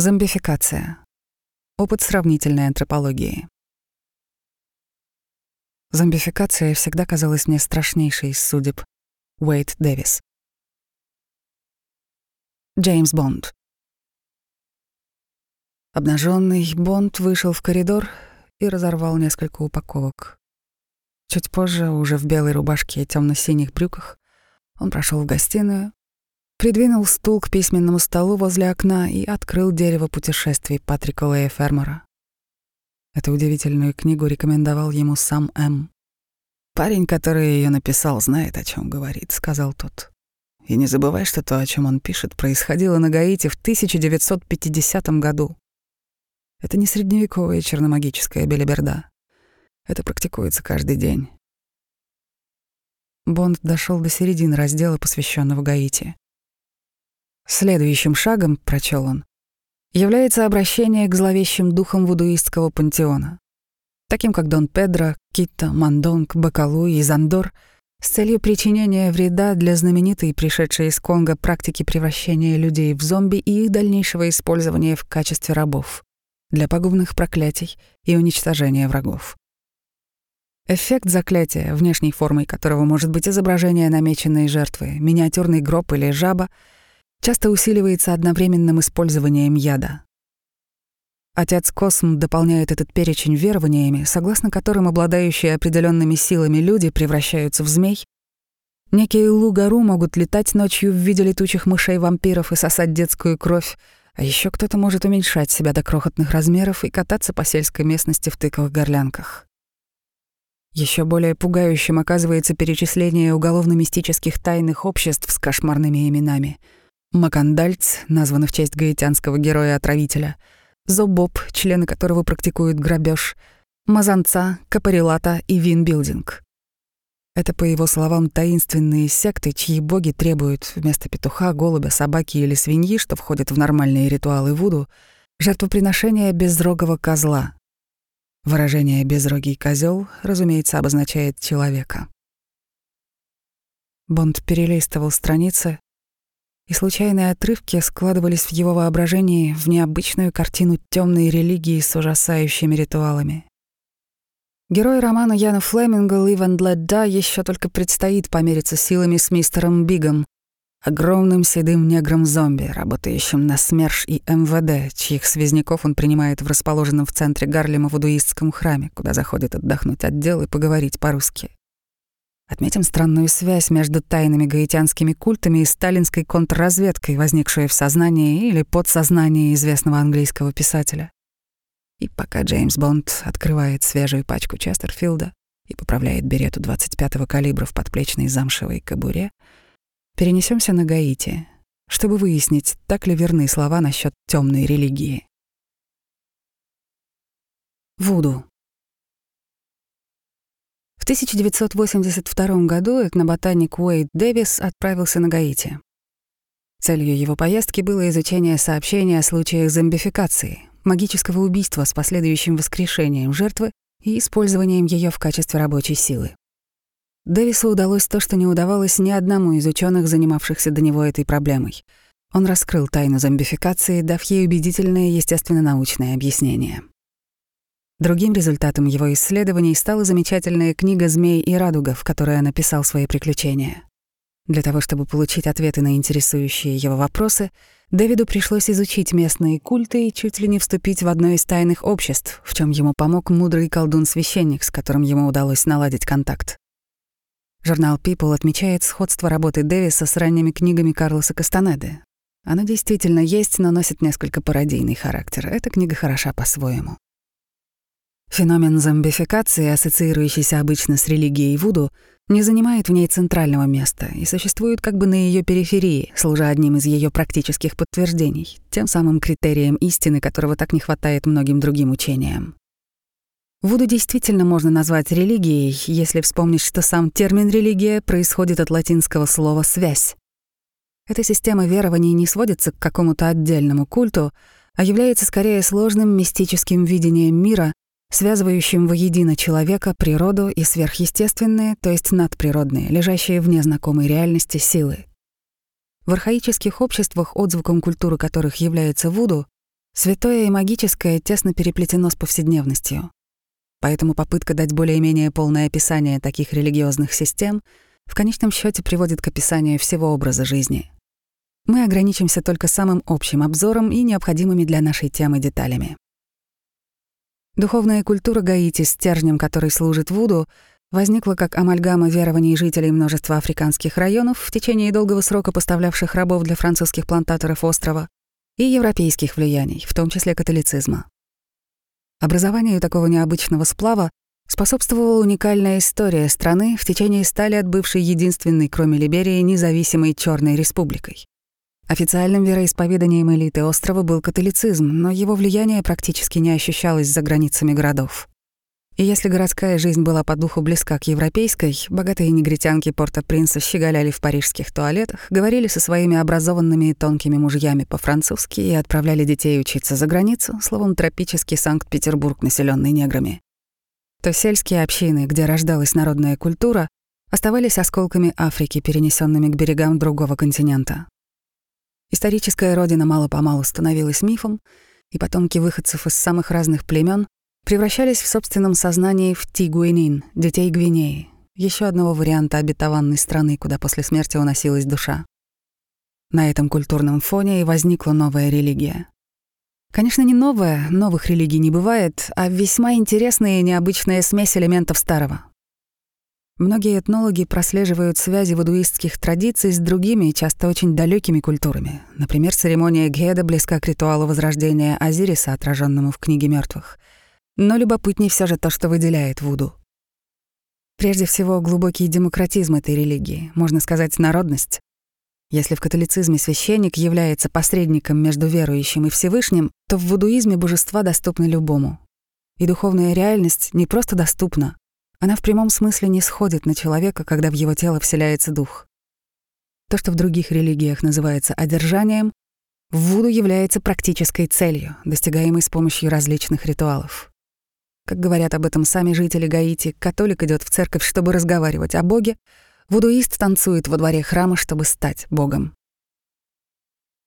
Зомбификация. Опыт сравнительной антропологии. Зомбификация всегда казалась мне страшнейшей из судеб. Уэйт Дэвис. Джеймс Бонд. Обнаженный Бонд вышел в коридор и разорвал несколько упаковок. Чуть позже, уже в белой рубашке и темно-синих брюках, он прошел в гостиную, Придвинул стул к письменному столу возле окна и открыл «Дерево путешествий» Патрика Лея Фермера. Эту удивительную книгу рекомендовал ему сам М. «Парень, который ее написал, знает, о чем говорит», — сказал тот. «И не забывай, что то, о чем он пишет, происходило на Гаити в 1950 году. Это не средневековая черномагическая белиберда. Это практикуется каждый день». Бонд дошел до середины раздела, посвященного Гаити. Следующим шагом, прочел он, является обращение к зловещим духам вудуистского пантеона, таким как Дон Педро, Китта, Мандонг, Бакалу и Зандор, с целью причинения вреда для знаменитой, пришедшей из Конго, практики превращения людей в зомби и их дальнейшего использования в качестве рабов для пагубных проклятий и уничтожения врагов. Эффект заклятия, внешней формой которого может быть изображение намеченной жертвы, миниатюрный гроб или жаба — часто усиливается одновременным использованием яда. Отец Косм дополняет этот перечень верованиями, согласно которым обладающие определенными силами люди превращаются в змей. Некие лугару могут летать ночью в виде летучих мышей-вампиров и сосать детскую кровь, а еще кто-то может уменьшать себя до крохотных размеров и кататься по сельской местности в тыковых-горлянках. Еще более пугающим оказывается перечисление уголовно-мистических тайных обществ с кошмарными именами — Макандальц, названы в честь гаитянского героя-отравителя, Зобоб, члены которого практикуют грабеж, Мазанца, Капарилата и Винбилдинг. Это, по его словам, таинственные секты, чьи боги требуют вместо петуха, голубя, собаки или свиньи, что входят в нормальные ритуалы Вуду, жертвоприношения безрогого козла. Выражение «безрогий козел, разумеется, обозначает человека. Бонд перелистывал страницы, и случайные отрывки складывались в его воображении в необычную картину темной религии с ужасающими ритуалами. Герой романа Яна Флеминга «Live and Let Die» еще только предстоит помериться силами с мистером Бигом, огромным седым негром-зомби, работающим на СМЕРШ и МВД, чьих связняков он принимает в расположенном в центре Гарлема вудуистском храме, куда заходит отдохнуть отдел и поговорить по-русски. Отметим странную связь между тайными гаитянскими культами и сталинской контрразведкой, возникшей в сознании или подсознании известного английского писателя. И пока Джеймс Бонд открывает свежую пачку Честерфилда и поправляет берету 25-го калибра в подплечной замшевой кобуре, перенесемся на Гаити, чтобы выяснить, так ли верны слова насчет темной религии. Вуду. 1982 году этноботаник Уэйд Дэвис отправился на Гаити. Целью его поездки было изучение сообщения о случаях зомбификации, магического убийства с последующим воскрешением жертвы и использованием ее в качестве рабочей силы. Дэвису удалось то, что не удавалось ни одному из ученых, занимавшихся до него этой проблемой. Он раскрыл тайну зомбификации, дав ей убедительное естественно-научное объяснение. Другим результатом его исследований стала замечательная книга «Змей и радуга», в которой он описал свои приключения. Для того, чтобы получить ответы на интересующие его вопросы, Дэвиду пришлось изучить местные культы и чуть ли не вступить в одно из тайных обществ, в чем ему помог мудрый колдун-священник, с которым ему удалось наладить контакт. Журнал People отмечает сходство работы Дэвиса с ранними книгами Карлоса Кастанеды. Она действительно есть, но носит несколько пародийный характер. Эта книга хороша по-своему. Феномен зомбификации, ассоциирующийся обычно с религией Вуду, не занимает в ней центрального места и существует как бы на ее периферии, служа одним из ее практических подтверждений, тем самым критерием истины, которого так не хватает многим другим учениям. Вуду действительно можно назвать религией, если вспомнить, что сам термин «религия» происходит от латинского слова «связь». Эта система верований не сводится к какому-то отдельному культу, а является скорее сложным мистическим видением мира, связывающим воедино человека, природу и сверхъестественные, то есть надприродные, лежащие вне знакомой реальности силы. В архаических обществах, отзвуком культуры которых является вуду, Святое и магическое тесно переплетено с повседневностью. Поэтому попытка дать более-менее полное описание таких религиозных систем в конечном счете приводит к описанию всего образа жизни. Мы ограничимся только самым общим обзором и необходимыми для нашей темы деталями. Духовная культура Гаити, стержнем которой служит Вуду, возникла как амальгама верований жителей множества африканских районов в течение долгого срока поставлявших рабов для французских плантаторов острова и европейских влияний, в том числе католицизма. Образованию такого необычного сплава способствовала уникальная история страны в течение ста лет бывшей единственной, кроме Либерии, независимой Черной республикой. Официальным вероисповеданием элиты острова был католицизм, но его влияние практически не ощущалось за границами городов. И если городская жизнь была по духу близка к европейской, богатые негритянки Порта-Принца щеголяли в парижских туалетах, говорили со своими образованными и тонкими мужьями по-французски и отправляли детей учиться за границу, словом, тропический Санкт-Петербург, населенный неграми. То сельские общины, где рождалась народная культура, оставались осколками Африки, перенесенными к берегам другого континента. Историческая родина мало-помалу становилась мифом, и потомки выходцев из самых разных племен превращались в собственном сознании в Тигуинин, детей Гвинеи, еще одного варианта обетованной страны, куда после смерти уносилась душа. На этом культурном фоне и возникла новая религия. Конечно, не новая, новых религий не бывает, а весьма интересная и необычная смесь элементов старого. Многие этнологи прослеживают связи вудуистских традиций с другими, часто очень далекими культурами. Например, церемония Геда близка к ритуалу возрождения Азириса, отраженному в книге мертвых. Но любопытнее все же то, что выделяет Вуду. Прежде всего, глубокий демократизм этой религии, можно сказать, народность. Если в католицизме священник является посредником между верующим и Всевышним, то в вудуизме божества доступны любому. И духовная реальность не просто доступна, она в прямом смысле не сходит на человека, когда в его тело вселяется дух. То, что в других религиях называется одержанием, в Вуду является практической целью, достигаемой с помощью различных ритуалов. Как говорят об этом сами жители Гаити, католик идет в церковь, чтобы разговаривать о Боге, вудуист танцует во дворе храма, чтобы стать Богом.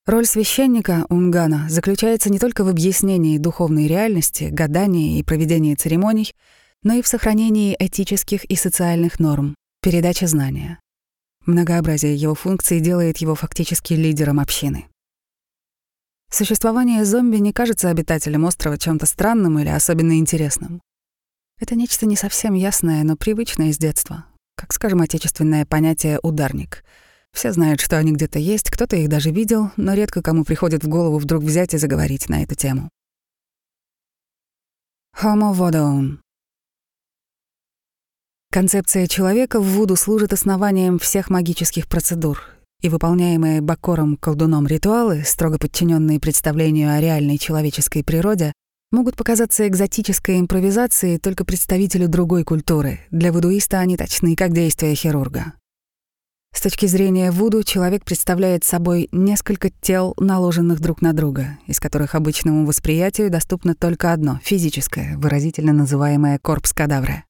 Роль священника Унгана заключается не только в объяснении духовной реальности, гадании и проведении церемоний — но и в сохранении этических и социальных норм, передаче знания. Многообразие его функций делает его фактически лидером общины. Существование зомби не кажется обитателям острова чем-то странным или особенно интересным. Это нечто не совсем ясное, но привычное с детства, как, скажем, отечественное понятие «ударник». Все знают, что они где-то есть, кто-то их даже видел, но редко кому приходит в голову вдруг взять и заговорить на эту тему. Homo vodoun Концепция человека в Вуду служит основанием всех магических процедур, и выполняемые Бакором-колдуном ритуалы, строго подчиненные представлению о реальной человеческой природе, могут показаться экзотической импровизацией только представителю другой культуры. Для вудуиста они точны, как действия хирурга. С точки зрения Вуду человек представляет собой несколько тел, наложенных друг на друга, из которых обычному восприятию доступно только одно — физическое, выразительно называемое корпс кадавра.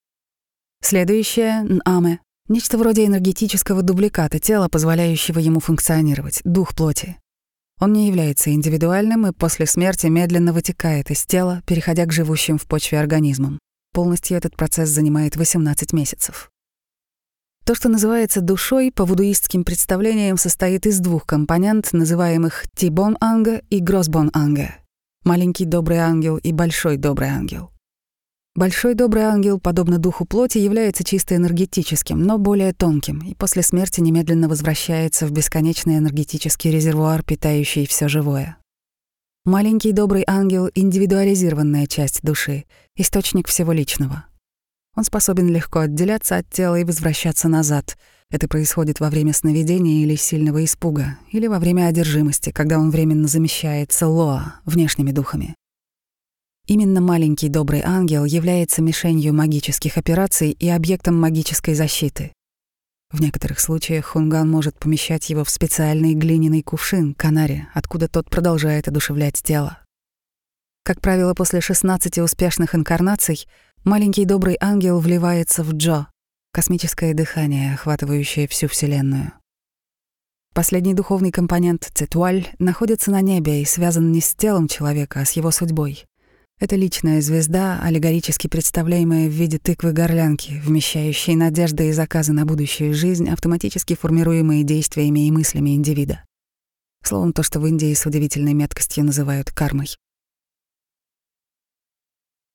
Следующее — наме. Нечто вроде энергетического дубликата тела, позволяющего ему функционировать, дух плоти. Он не является индивидуальным и после смерти медленно вытекает из тела, переходя к живущим в почве организмам. Полностью этот процесс занимает 18 месяцев. То, что называется душой, по вудуистским представлениям состоит из двух компонент, называемых Тибон-анга и Гросбон-анга. Маленький добрый ангел и большой добрый ангел. Большой добрый ангел, подобно духу плоти, является чисто энергетическим, но более тонким, и после смерти немедленно возвращается в бесконечный энергетический резервуар, питающий все живое. Маленький добрый ангел — индивидуализированная часть души, источник всего личного. Он способен легко отделяться от тела и возвращаться назад. Это происходит во время сновидения или сильного испуга, или во время одержимости, когда он временно замещается лоа, внешними духами. Именно маленький добрый ангел является мишенью магических операций и объектом магической защиты. В некоторых случаях хунган может помещать его в специальный глиняный кувшин, канаре, откуда тот продолжает одушевлять тело. Как правило, после 16 успешных инкарнаций маленький добрый ангел вливается в Джо, космическое дыхание, охватывающее всю Вселенную. Последний духовный компонент — цитуаль — находится на небе и связан не с телом человека, а с его судьбой. Это личная звезда, аллегорически представляемая в виде тыквы-горлянки, вмещающей надежды и заказы на будущую жизнь, автоматически формируемые действиями и мыслями индивида. Словом, то, что в Индии с удивительной меткостью называют кармой.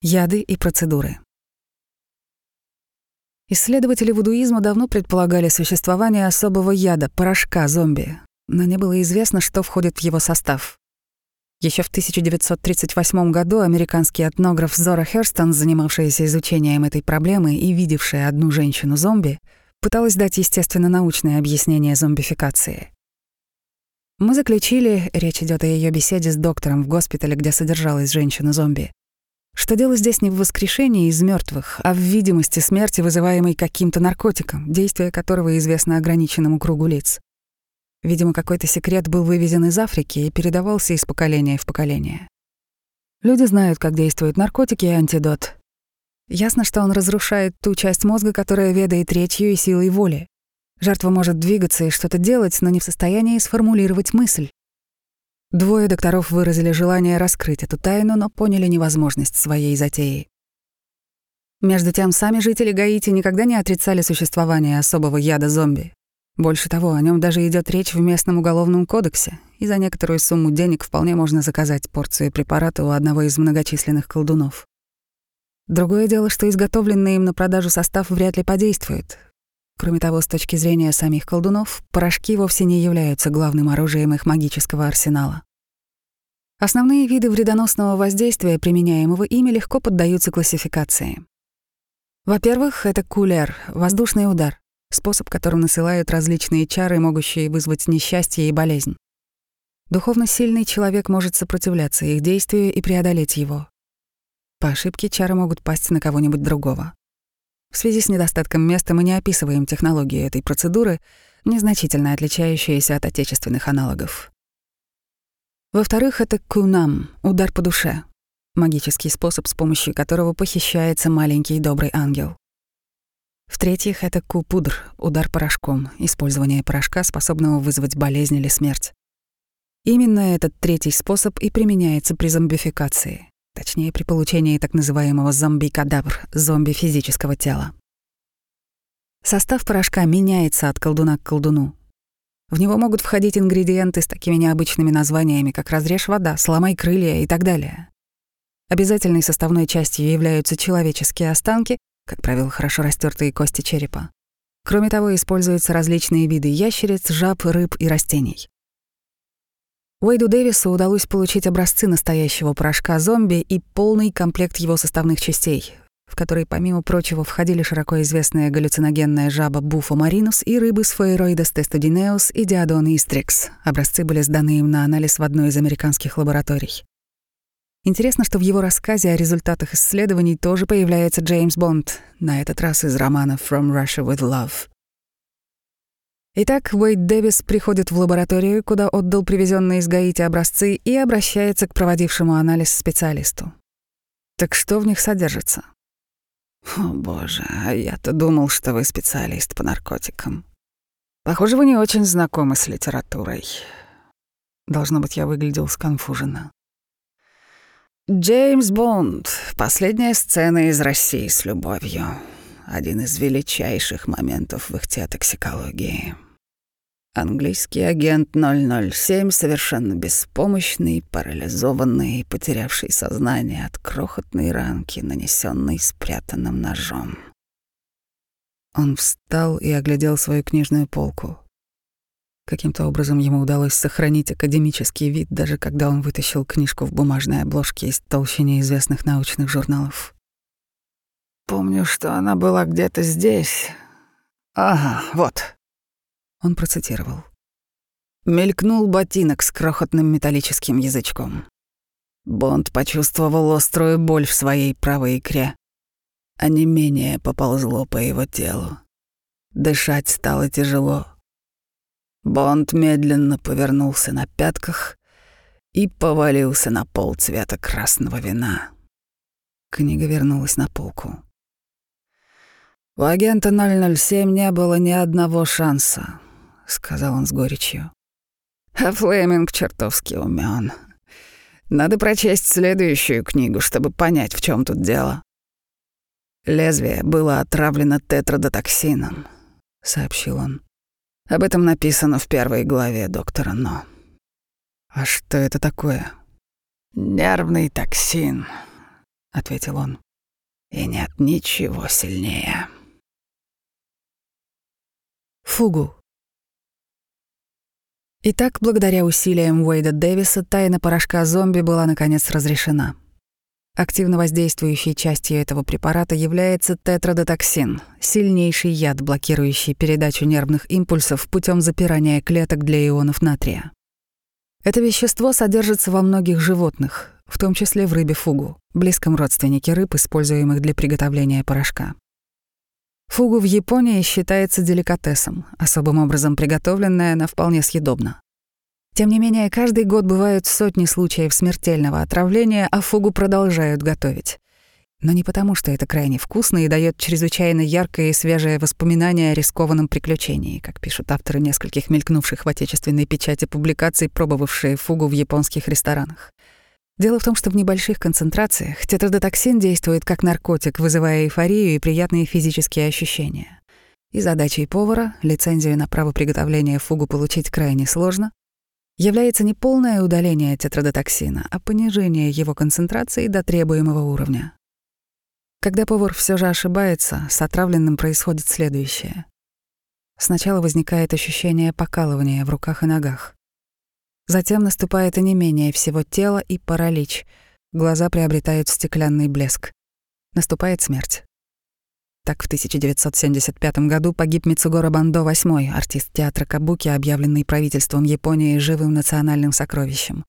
Яды и процедуры. Исследователи вудуизма давно предполагали существование особого яда, порошка зомби, но не было известно, что входит в его состав. Еще в 1938 году американский этнограф Зора Херстон, занимавшаяся изучением этой проблемы и видевшая одну женщину-зомби, пыталась дать естественно-научное объяснение зомбификации. Мы заключили, речь идет о ее беседе с доктором в госпитале, где содержалась женщина-зомби, что дело здесь не в воскрешении из мертвых, а в видимости смерти, вызываемой каким-то наркотиком, действие которого известно ограниченному кругу лиц. Видимо, какой-то секрет был вывезен из Африки и передавался из поколения в поколение. Люди знают, как действуют наркотики и антидот. Ясно, что он разрушает ту часть мозга, которая ведает речью и силой воли. Жертва может двигаться и что-то делать, но не в состоянии сформулировать мысль. Двое докторов выразили желание раскрыть эту тайну, но поняли невозможность своей затеи. Между тем, сами жители Гаити никогда не отрицали существование особого яда зомби. Больше того, о нем даже идет речь в местном уголовном кодексе, и за некоторую сумму денег вполне можно заказать порцию препарата у одного из многочисленных колдунов. Другое дело, что изготовленный им на продажу состав вряд ли подействует. Кроме того, с точки зрения самих колдунов, порошки вовсе не являются главным оружием их магического арсенала. Основные виды вредоносного воздействия, применяемого ими, легко поддаются классификации. Во-первых, это кулер — воздушный удар способ, которым насылают различные чары, могущие вызвать несчастье и болезнь. Духовно сильный человек может сопротивляться их действию и преодолеть его. По ошибке чары могут пасть на кого-нибудь другого. В связи с недостатком места мы не описываем технологию этой процедуры, незначительно отличающиеся от отечественных аналогов. Во-вторых, это кунам — удар по душе, магический способ, с помощью которого похищается маленький добрый ангел. В-третьих, это купудр, удар порошком, использование порошка, способного вызвать болезнь или смерть. Именно этот третий способ и применяется при зомбификации, точнее при получении так называемого зомби-кадавр, зомби физического тела. Состав порошка меняется от колдуна к колдуну. В него могут входить ингредиенты с такими необычными названиями, как разрежь вода, сломай крылья и так далее. Обязательной составной частью являются человеческие останки, как правило, хорошо растертые кости черепа. Кроме того, используются различные виды ящериц, жаб, рыб и растений. Уэйду Дэвису удалось получить образцы настоящего порошка зомби и полный комплект его составных частей, в который, помимо прочего, входили широко известная галлюциногенная жаба Буфа маринус и рыбы Сфоероидес тестодинеус и Диадон истрикс. Образцы были сданы им на анализ в одной из американских лабораторий. Интересно, что в его рассказе о результатах исследований тоже появляется Джеймс Бонд, на этот раз из романа «From Russia with Love». Итак, Уэйд Дэвис приходит в лабораторию, куда отдал привезенные из Гаити образцы и обращается к проводившему анализ специалисту. Так что в них содержится? О, боже, а я-то думал, что вы специалист по наркотикам. Похоже, вы не очень знакомы с литературой. Должно быть, я выглядел сконфуженно. Джеймс Бонд. Последняя сцена из России с любовью. Один из величайших моментов в их теотоксикологии. Английский агент 007, совершенно беспомощный, парализованный, потерявший сознание от крохотной ранки, нанесенной спрятанным ножом. Он встал и оглядел свою книжную полку. Каким-то образом ему удалось сохранить академический вид, даже когда он вытащил книжку в бумажной обложке из толщи неизвестных научных журналов. «Помню, что она была где-то здесь. Ага, вот». Он процитировал. Мелькнул ботинок с крохотным металлическим язычком. Бонд почувствовал острую боль в своей правой икре, а не менее поползло по его телу. Дышать стало тяжело. Бонд медленно повернулся на пятках и повалился на пол цвета красного вина. Книга вернулась на полку. У агента 007 не было ни одного шанса. — сказал он с горечью. «А Флеминг чертовски умен. Надо прочесть следующую книгу, чтобы понять, в чем тут дело». «Лезвие было отравлено тетрадотоксином», — сообщил он. «Об этом написано в первой главе доктора Но». «А что это такое?» «Нервный токсин», — ответил он. «И нет ничего сильнее». Фугу. Итак, благодаря усилиям Уэйда Дэвиса, тайна порошка зомби была наконец разрешена. Активно воздействующей частью этого препарата является тетрадотоксин, сильнейший яд, блокирующий передачу нервных импульсов путем запирания клеток для ионов натрия. Это вещество содержится во многих животных, в том числе в рыбе фугу, близком родственнике рыб, используемых для приготовления порошка. Фугу в Японии считается деликатесом, особым образом приготовленная она вполне съедобна. Тем не менее, каждый год бывают сотни случаев смертельного отравления, а фугу продолжают готовить. Но не потому, что это крайне вкусно и дает чрезвычайно яркое и свежее воспоминание о рискованном приключении, как пишут авторы нескольких мелькнувших в отечественной печати публикаций, пробовавшие фугу в японских ресторанах. Дело в том, что в небольших концентрациях тетрадотоксин действует как наркотик, вызывая эйфорию и приятные физические ощущения. И задачей повара, лицензию на право приготовления фугу получить крайне сложно, является не полное удаление тетрадотоксина, а понижение его концентрации до требуемого уровня. Когда повар все же ошибается, с отравленным происходит следующее. Сначала возникает ощущение покалывания в руках и ногах. Затем наступает и не менее всего тело и паралич. Глаза приобретают стеклянный блеск. Наступает смерть. Так в 1975 году погиб Мицугора Бандо VIII, артист театра Кабуки, объявленный правительством Японии живым национальным сокровищем.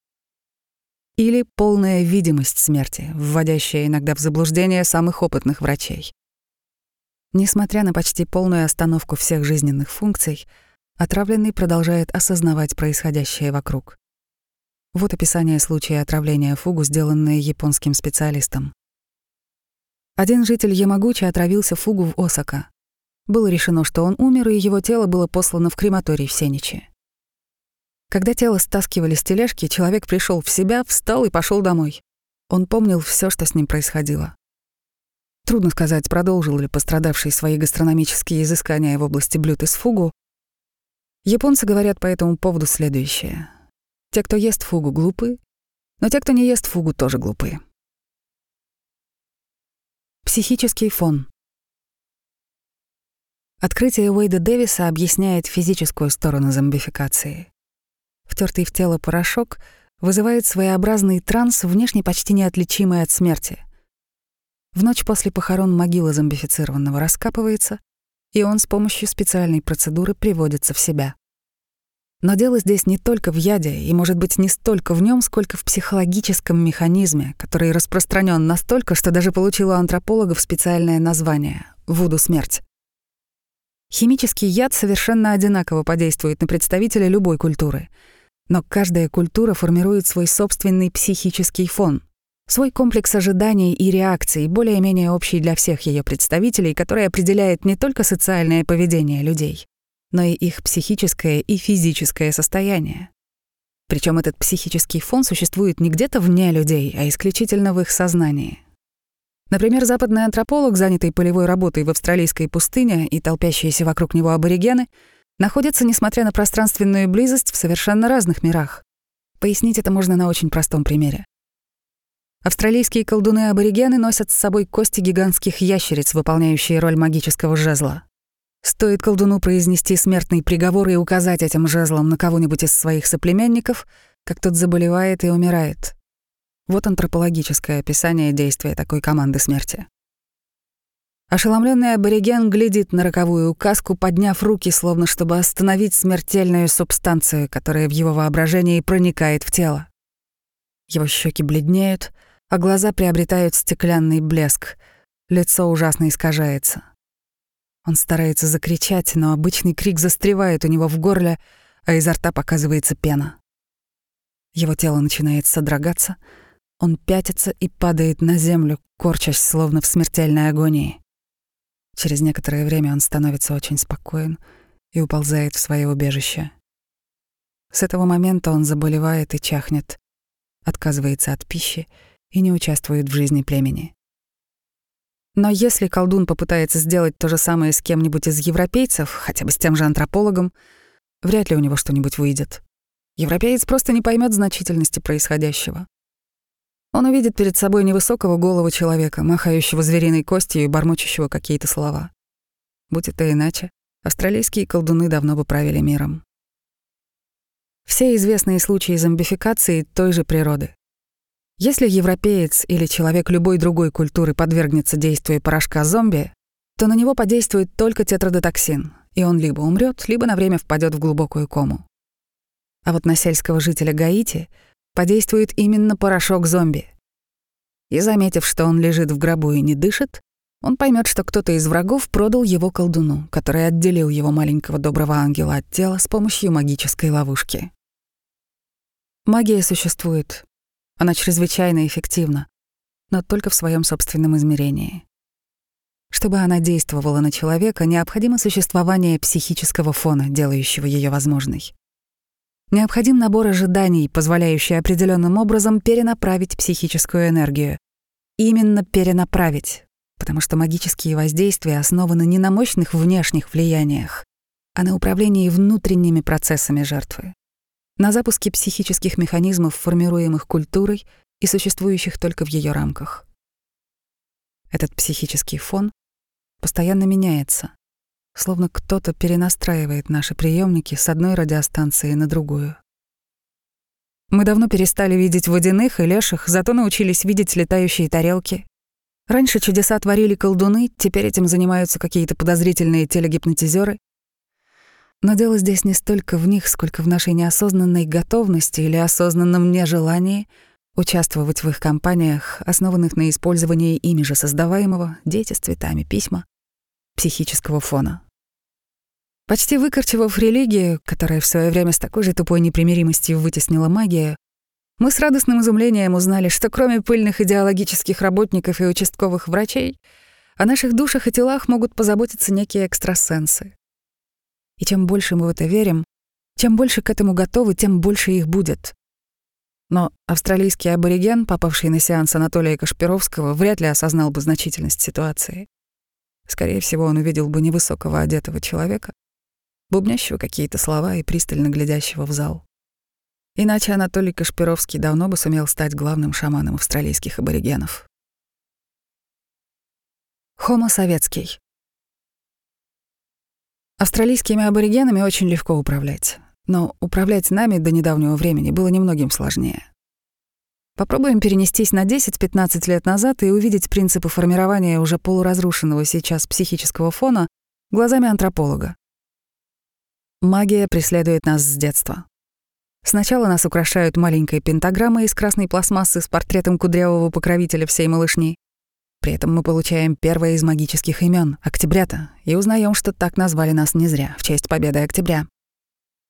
Или полная видимость смерти, вводящая иногда в заблуждение самых опытных врачей. Несмотря на почти полную остановку всех жизненных функций, Отравленный продолжает осознавать происходящее вокруг. Вот описание случая отравления фугу, сделанное японским специалистом. Один житель Ямагучи отравился фугу в Осака. Было решено, что он умер, и его тело было послано в крематорий в Сеничи. Когда тело стаскивали с тележки, человек пришел в себя, встал и пошел домой. Он помнил все, что с ним происходило. Трудно сказать, продолжил ли пострадавший свои гастрономические изыскания в области блюд из фугу, Японцы говорят по этому поводу следующее. Те, кто ест фугу, глупы, но те, кто не ест фугу, тоже глупы. Психический фон. Открытие Уэйда Дэвиса объясняет физическую сторону зомбификации. Втертый в тело порошок вызывает своеобразный транс, внешне почти неотличимый от смерти. В ночь после похорон могила зомбифицированного раскапывается, и он с помощью специальной процедуры приводится в себя. Но дело здесь не только в яде, и, может быть, не столько в нем, сколько в психологическом механизме, который распространен настолько, что даже получил у антропологов специальное название — «вуду-смерть». Химический яд совершенно одинаково подействует на представителя любой культуры. Но каждая культура формирует свой собственный психический фон, свой комплекс ожиданий и реакций, более-менее общий для всех ее представителей, который определяет не только социальное поведение людей, но и их психическое и физическое состояние. Причем этот психический фон существует не где-то вне людей, а исключительно в их сознании. Например, западный антрополог, занятый полевой работой в австралийской пустыне и толпящиеся вокруг него аборигены, находятся, несмотря на пространственную близость, в совершенно разных мирах. Пояснить это можно на очень простом примере. Австралийские колдуны-аборигены носят с собой кости гигантских ящериц, выполняющие роль магического жезла. Стоит колдуну произнести смертный приговор и указать этим жезлом на кого-нибудь из своих соплеменников, как тот заболевает и умирает. Вот антропологическое описание действия такой команды смерти. Ошеломленный абориген глядит на роковую указку, подняв руки, словно чтобы остановить смертельную субстанцию, которая в его воображении проникает в тело. Его щеки бледнеют, а глаза приобретают стеклянный блеск, лицо ужасно искажается. Он старается закричать, но обычный крик застревает у него в горле, а изо рта показывается пена. Его тело начинает содрогаться, он пятится и падает на землю, корчась, словно в смертельной агонии. Через некоторое время он становится очень спокоен и уползает в свое убежище. С этого момента он заболевает и чахнет, отказывается от пищи и не участвует в жизни племени. Но если колдун попытается сделать то же самое с кем-нибудь из европейцев, хотя бы с тем же антропологом, вряд ли у него что-нибудь выйдет. Европеец просто не поймет значительности происходящего. Он увидит перед собой невысокого голого человека, махающего звериной костью и бормочущего какие-то слова. Будь это иначе, австралийские колдуны давно бы правили миром. Все известные случаи зомбификации той же природы. Если европеец или человек любой другой культуры подвергнется действию порошка зомби, то на него подействует только тетрадотоксин, и он либо умрет, либо на время впадет в глубокую кому. А вот на сельского жителя Гаити подействует именно порошок зомби. И заметив, что он лежит в гробу и не дышит, он поймет, что кто-то из врагов продал его колдуну, который отделил его маленького доброго ангела от тела с помощью магической ловушки. Магия существует, она чрезвычайно эффективна, но только в своем собственном измерении. Чтобы она действовала на человека, необходимо существование психического фона, делающего ее возможной. Необходим набор ожиданий, позволяющий определенным образом перенаправить психическую энергию. Именно перенаправить, потому что магические воздействия основаны не на мощных внешних влияниях, а на управлении внутренними процессами жертвы на запуске психических механизмов, формируемых культурой и существующих только в ее рамках. Этот психический фон постоянно меняется, словно кто-то перенастраивает наши приемники с одной радиостанции на другую. Мы давно перестали видеть водяных и леших, зато научились видеть летающие тарелки. Раньше чудеса творили колдуны, теперь этим занимаются какие-то подозрительные телегипнотизеры. Но дело здесь не столько в них, сколько в нашей неосознанной готовности или осознанном нежелании участвовать в их кампаниях, основанных на использовании ими же создаваемого «дети с цветами, письма» психического фона. Почти выкорчевав религию, которая в свое время с такой же тупой непримиримостью вытеснила магию, мы с радостным изумлением узнали, что кроме пыльных идеологических работников и участковых врачей, о наших душах и телах могут позаботиться некие экстрасенсы. И чем больше мы в это верим, чем больше к этому готовы, тем больше их будет. Но австралийский абориген, попавший на сеанс Анатолия Кашпировского, вряд ли осознал бы значительность ситуации. Скорее всего, он увидел бы невысокого одетого человека, бубнящего какие-то слова и пристально глядящего в зал. Иначе Анатолий Кашпировский давно бы сумел стать главным шаманом австралийских аборигенов. Хомо советский. Австралийскими аборигенами очень легко управлять, но управлять нами до недавнего времени было немногим сложнее. Попробуем перенестись на 10-15 лет назад и увидеть принципы формирования уже полуразрушенного сейчас психического фона глазами антрополога. Магия преследует нас с детства. Сначала нас украшают маленькой пентаграммой из красной пластмассы с портретом кудрявого покровителя всей малышни. При этом мы получаем первое из магических имен — Октябрята, и узнаем, что так назвали нас не зря, в честь победы Октября.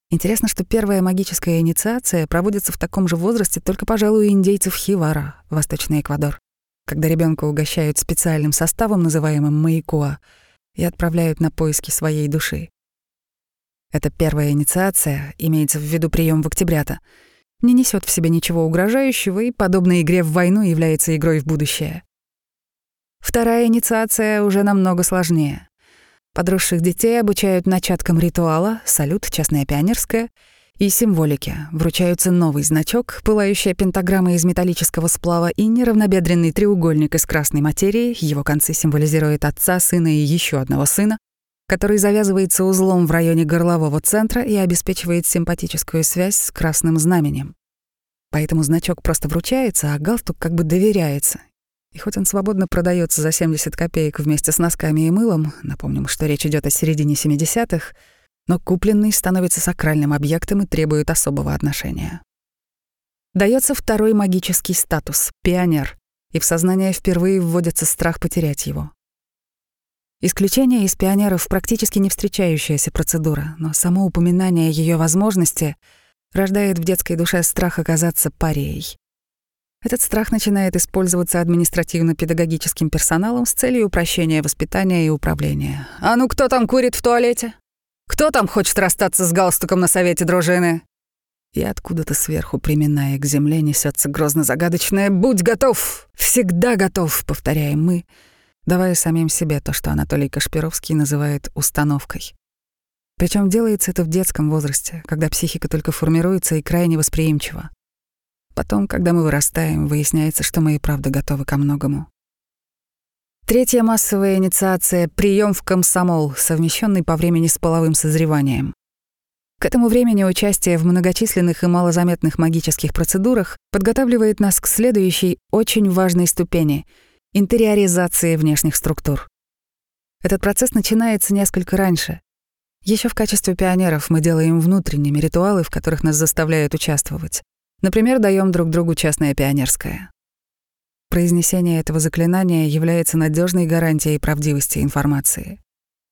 Интересно, что первая магическая инициация проводится в таком же возрасте только, пожалуй, индейцев Хивара, Восточный Эквадор, когда ребенка угощают специальным составом, называемым маякуа, и отправляют на поиски своей души. Эта первая инициация, имеется в виду прием в Октябрята, не несет в себе ничего угрожающего и, подобно игре в войну, является игрой в будущее. Вторая инициация уже намного сложнее. Подросших детей обучают начаткам ритуала, салют, частная пионерская, и символике. Вручаются новый значок, пылающая пентаграмма из металлического сплава и неравнобедренный треугольник из красной материи, его концы символизируют отца, сына и еще одного сына, который завязывается узлом в районе горлового центра и обеспечивает симпатическую связь с красным знаменем. Поэтому значок просто вручается, а галстук как бы доверяется и хоть он свободно продается за 70 копеек вместе с носками и мылом, напомним, что речь идет о середине 70-х, но купленный становится сакральным объектом и требует особого отношения. Дается второй магический статус — пионер, и в сознание впервые вводится страх потерять его. Исключение из пионеров практически не встречающаяся процедура, но само упоминание ее возможности рождает в детской душе страх оказаться парией. Этот страх начинает использоваться административно-педагогическим персоналом с целью упрощения воспитания и управления. «А ну кто там курит в туалете?» Кто там хочет расстаться с галстуком на совете дружины?» И откуда-то сверху, приминая к земле, несется грозно-загадочное «Будь готов! Всегда готов!» — повторяем мы, давая самим себе то, что Анатолий Кашпировский называет установкой. Причем делается это в детском возрасте, когда психика только формируется и крайне восприимчива. Потом, когда мы вырастаем, выясняется, что мы и правда готовы ко многому. Третья массовая инициация — прием в комсомол, совмещенный по времени с половым созреванием. К этому времени участие в многочисленных и малозаметных магических процедурах подготавливает нас к следующей, очень важной ступени — интериоризации внешних структур. Этот процесс начинается несколько раньше. Еще в качестве пионеров мы делаем внутренними ритуалы, в которых нас заставляют участвовать. Например, даем друг другу частное пионерское. Произнесение этого заклинания является надежной гарантией правдивости информации.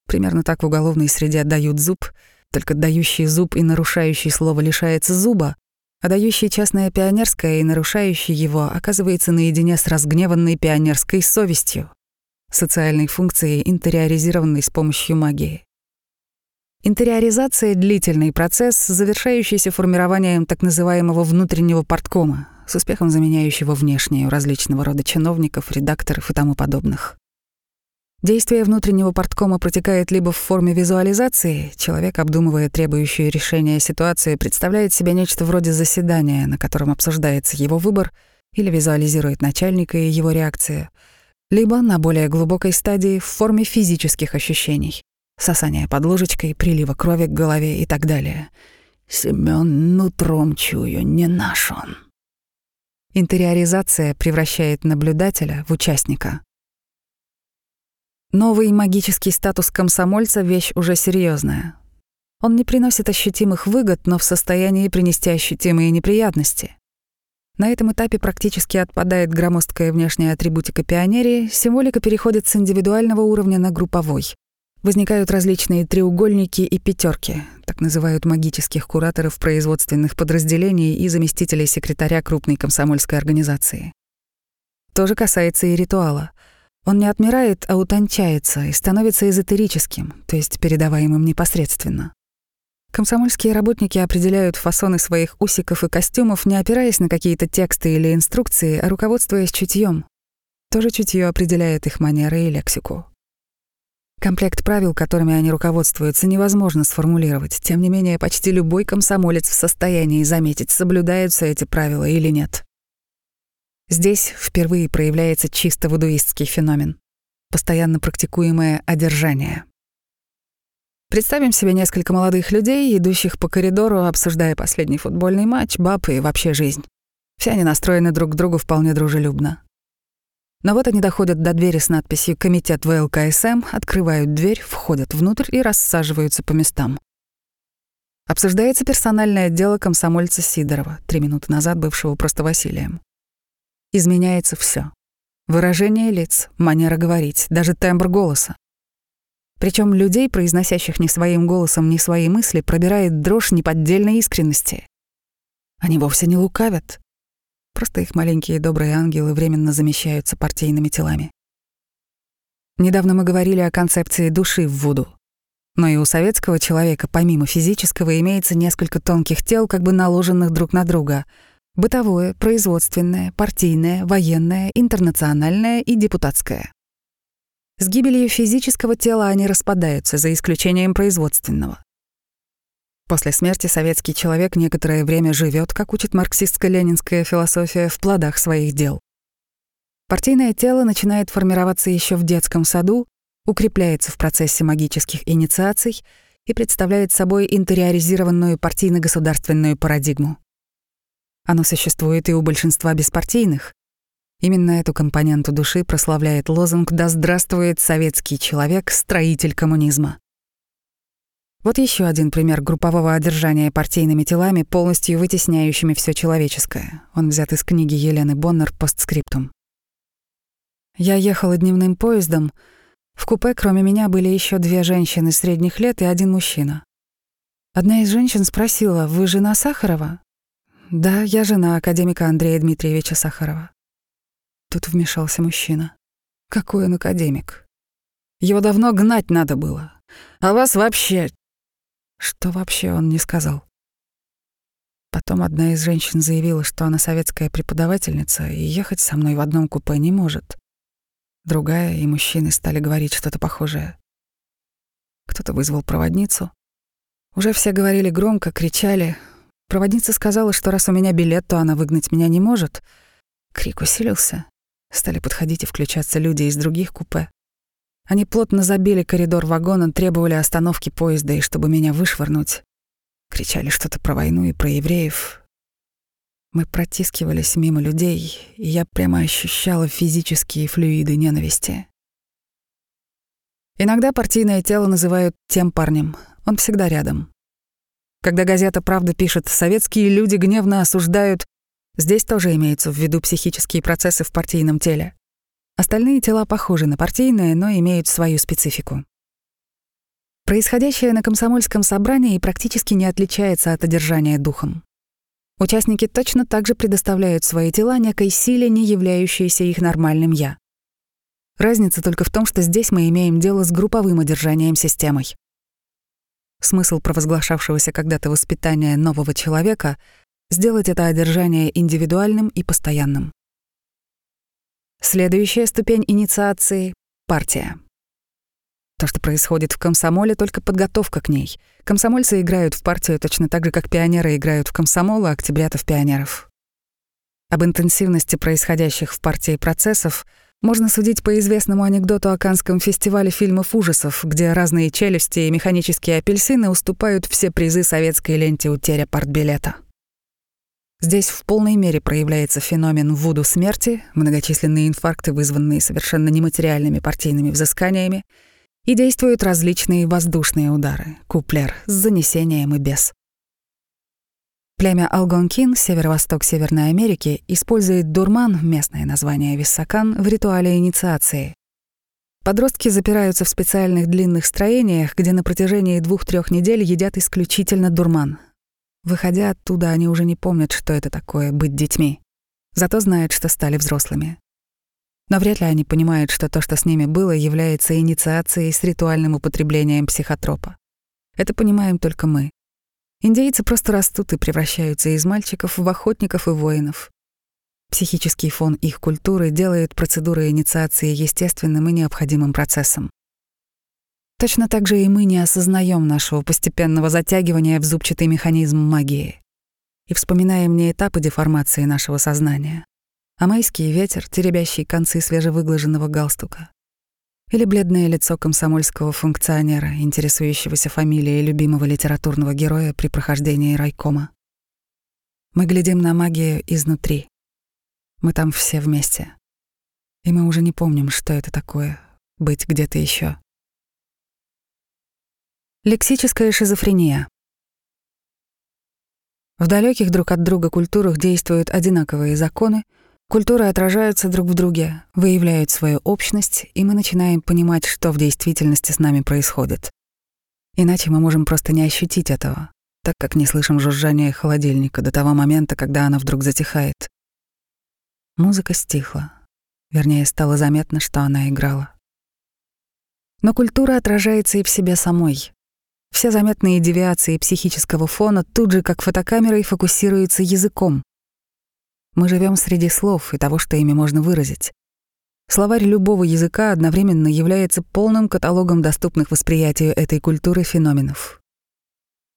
Примерно так в уголовной среде отдают зуб, только дающий зуб и нарушающий слово лишается зуба, а дающий частное пионерское и нарушающий его оказывается наедине с разгневанной пионерской совестью, социальной функцией, интериоризированной с помощью магии. Интериоризация — длительный процесс, завершающийся формированием так называемого внутреннего порткома, с успехом заменяющего внешние у различного рода чиновников, редакторов и тому подобных. Действие внутреннего порткома протекает либо в форме визуализации, человек, обдумывая требующую решения ситуации, представляет себе нечто вроде заседания, на котором обсуждается его выбор, или визуализирует начальника и его реакцию, либо на более глубокой стадии в форме физических ощущений сосание под ложечкой, прилива крови к голове и так далее. Семён нутром чую, не наш он. Интериоризация превращает наблюдателя в участника. Новый магический статус комсомольца — вещь уже серьезная. Он не приносит ощутимых выгод, но в состоянии принести ощутимые неприятности. На этом этапе практически отпадает громоздкая внешняя атрибутика пионерии, символика переходит с индивидуального уровня на групповой возникают различные треугольники и пятерки, так называют магических кураторов производственных подразделений и заместителей секретаря крупной комсомольской организации. То же касается и ритуала. Он не отмирает, а утончается и становится эзотерическим, то есть передаваемым непосредственно. Комсомольские работники определяют фасоны своих усиков и костюмов, не опираясь на какие-то тексты или инструкции, а руководствуясь чутьем. Тоже чутье определяет их манеры и лексику. Комплект правил, которыми они руководствуются, невозможно сформулировать. Тем не менее, почти любой комсомолец в состоянии заметить, соблюдаются эти правила или нет. Здесь впервые проявляется чисто вудуистский феномен — постоянно практикуемое одержание. Представим себе несколько молодых людей, идущих по коридору, обсуждая последний футбольный матч, баб и вообще жизнь. Все они настроены друг к другу вполне дружелюбно. Но вот они доходят до двери с надписью «Комитет ВЛКСМ», открывают дверь, входят внутрь и рассаживаются по местам. Обсуждается персональное дело комсомольца Сидорова, три минуты назад бывшего просто Василием. Изменяется все: Выражение лиц, манера говорить, даже тембр голоса. Причем людей, произносящих не своим голосом, ни свои мысли, пробирает дрожь неподдельной искренности. Они вовсе не лукавят. Просто их маленькие добрые ангелы временно замещаются партийными телами. Недавно мы говорили о концепции души в Вуду. Но и у советского человека, помимо физического, имеется несколько тонких тел, как бы наложенных друг на друга. Бытовое, производственное, партийное, военное, интернациональное и депутатское. С гибелью физического тела они распадаются, за исключением производственного. После смерти советский человек некоторое время живет, как учит марксистско-ленинская философия, в плодах своих дел. Партийное тело начинает формироваться еще в детском саду, укрепляется в процессе магических инициаций и представляет собой интериоризированную партийно-государственную парадигму. Оно существует и у большинства беспартийных. Именно эту компоненту души прославляет лозунг «Да здравствует советский человек, строитель коммунизма». Вот еще один пример группового одержания партийными телами, полностью вытесняющими все человеческое. Он взят из книги Елены Боннер «Постскриптум». Я ехала дневным поездом. В купе, кроме меня, были еще две женщины средних лет и один мужчина. Одна из женщин спросила, «Вы жена Сахарова?» «Да, я жена академика Андрея Дмитриевича Сахарова». Тут вмешался мужчина. «Какой он академик? Его давно гнать надо было. А вас вообще Что вообще он не сказал? Потом одна из женщин заявила, что она советская преподавательница и ехать со мной в одном купе не может. Другая и мужчины стали говорить что-то похожее. Кто-то вызвал проводницу. Уже все говорили громко, кричали. Проводница сказала, что раз у меня билет, то она выгнать меня не может. Крик усилился. Стали подходить и включаться люди из других купе. Они плотно забили коридор вагона, требовали остановки поезда и чтобы меня вышвырнуть. Кричали что-то про войну и про евреев. Мы протискивались мимо людей, и я прямо ощущала физические флюиды ненависти. Иногда партийное тело называют тем парнем. Он всегда рядом. Когда газета «Правда» пишет «Советские люди гневно осуждают», здесь тоже имеются в виду психические процессы в партийном теле. Остальные тела похожи на партийные, но имеют свою специфику. Происходящее на комсомольском собрании практически не отличается от одержания духом. Участники точно так же предоставляют свои тела некой силе, не являющейся их нормальным «я». Разница только в том, что здесь мы имеем дело с групповым одержанием системой. Смысл провозглашавшегося когда-то воспитания нового человека — сделать это одержание индивидуальным и постоянным. Следующая ступень инициации — партия. То, что происходит в комсомоле, только подготовка к ней. Комсомольцы играют в партию точно так же, как пионеры играют в комсомол, а октябрята — в пионеров. Об интенсивности происходящих в партии процессов — можно судить по известному анекдоту о Канском фестивале фильмов ужасов, где разные челюсти и механические апельсины уступают все призы советской ленте утеря партбилета. Здесь в полной мере проявляется феномен вуду смерти, многочисленные инфаркты, вызванные совершенно нематериальными партийными взысканиями, и действуют различные воздушные удары, куплер с занесением и без. Племя Алгонкин, северо-восток Северной Америки, использует дурман, местное название виссакан, в ритуале инициации. Подростки запираются в специальных длинных строениях, где на протяжении двух-трех недель едят исключительно дурман. Выходя оттуда, они уже не помнят, что это такое — быть детьми. Зато знают, что стали взрослыми. Но вряд ли они понимают, что то, что с ними было, является инициацией с ритуальным употреблением психотропа. Это понимаем только мы. Индейцы просто растут и превращаются из мальчиков в охотников и воинов. Психический фон их культуры делает процедуры инициации естественным и необходимым процессом. Точно так же и мы не осознаем нашего постепенного затягивания в зубчатый механизм магии и вспоминаем не этапы деформации нашего сознания, а майский ветер, теребящий концы свежевыглаженного галстука, или бледное лицо комсомольского функционера, интересующегося фамилией любимого литературного героя при прохождении райкома. Мы глядим на магию изнутри. Мы там все вместе. И мы уже не помним, что это такое — быть где-то еще. Лексическая шизофрения. В далеких друг от друга культурах действуют одинаковые законы — Культуры отражаются друг в друге, выявляют свою общность, и мы начинаем понимать, что в действительности с нами происходит. Иначе мы можем просто не ощутить этого, так как не слышим жужжания холодильника до того момента, когда она вдруг затихает. Музыка стихла. Вернее, стало заметно, что она играла. Но культура отражается и в себе самой. Все заметные девиации психического фона тут же, как фотокамерой, фокусируются языком, мы живем среди слов и того, что ими можно выразить. Словарь любого языка одновременно является полным каталогом доступных восприятию этой культуры феноменов.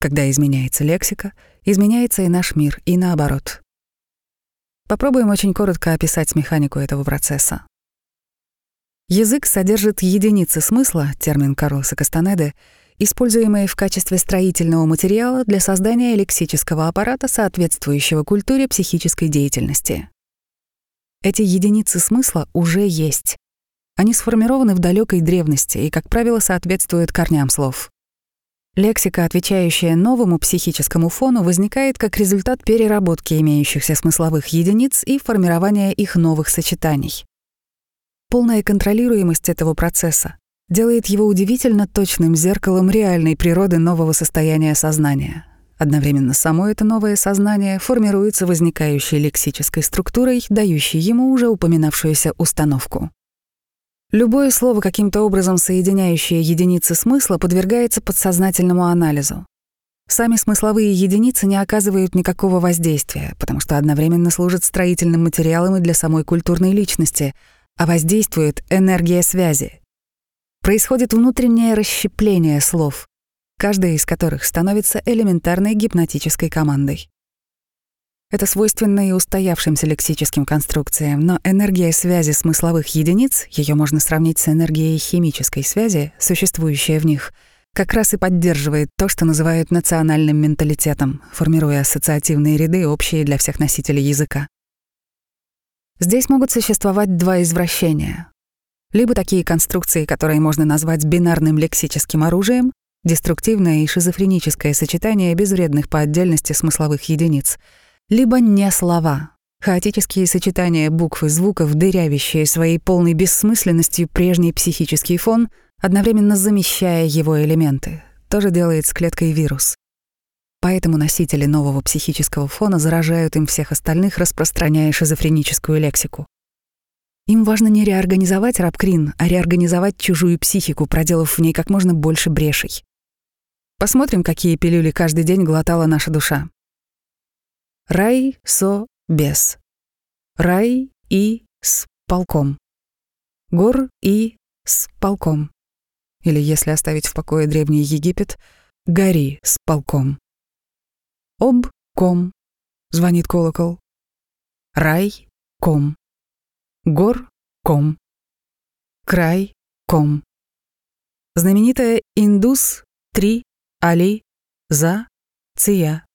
Когда изменяется лексика, изменяется и наш мир, и наоборот. Попробуем очень коротко описать механику этого процесса. Язык содержит единицы смысла, термин Карлоса Кастанеды, используемые в качестве строительного материала для создания лексического аппарата, соответствующего культуре психической деятельности. Эти единицы смысла уже есть. Они сформированы в далекой древности и, как правило, соответствуют корням слов. Лексика, отвечающая новому психическому фону, возникает как результат переработки имеющихся смысловых единиц и формирования их новых сочетаний. Полная контролируемость этого процесса делает его удивительно точным зеркалом реальной природы нового состояния сознания. Одновременно само это новое сознание формируется возникающей лексической структурой, дающей ему уже упоминавшуюся установку. Любое слово, каким-то образом соединяющее единицы смысла, подвергается подсознательному анализу. Сами смысловые единицы не оказывают никакого воздействия, потому что одновременно служат строительным материалом и для самой культурной личности, а воздействует энергия связи. Происходит внутреннее расщепление слов, каждая из которых становится элементарной гипнотической командой. Это свойственно и устоявшимся лексическим конструкциям, но энергия связи смысловых единиц, ее можно сравнить с энергией химической связи, существующей в них, как раз и поддерживает то, что называют национальным менталитетом, формируя ассоциативные ряды, общие для всех носителей языка. Здесь могут существовать два извращения. Либо такие конструкции, которые можно назвать бинарным лексическим оружием, деструктивное и шизофреническое сочетание безвредных по отдельности смысловых единиц — либо не слова, хаотические сочетания букв и звуков, дырявящие своей полной бессмысленностью прежний психический фон, одновременно замещая его элементы. Тоже делает с клеткой вирус. Поэтому носители нового психического фона заражают им всех остальных, распространяя шизофреническую лексику. Им важно не реорганизовать рабкрин, а реорганизовать чужую психику, проделав в ней как можно больше брешей. Посмотрим, какие пилюли каждый день глотала наша душа. Рай, со, без. Рай и с полком. Гор и с полком. Или, если оставить в покое Древний Египет, гори с полком. Об, ком. Звонит колокол. Рай, ком. Гор, ком. Край, ком. Знаменитая индус, три, али, за, ция.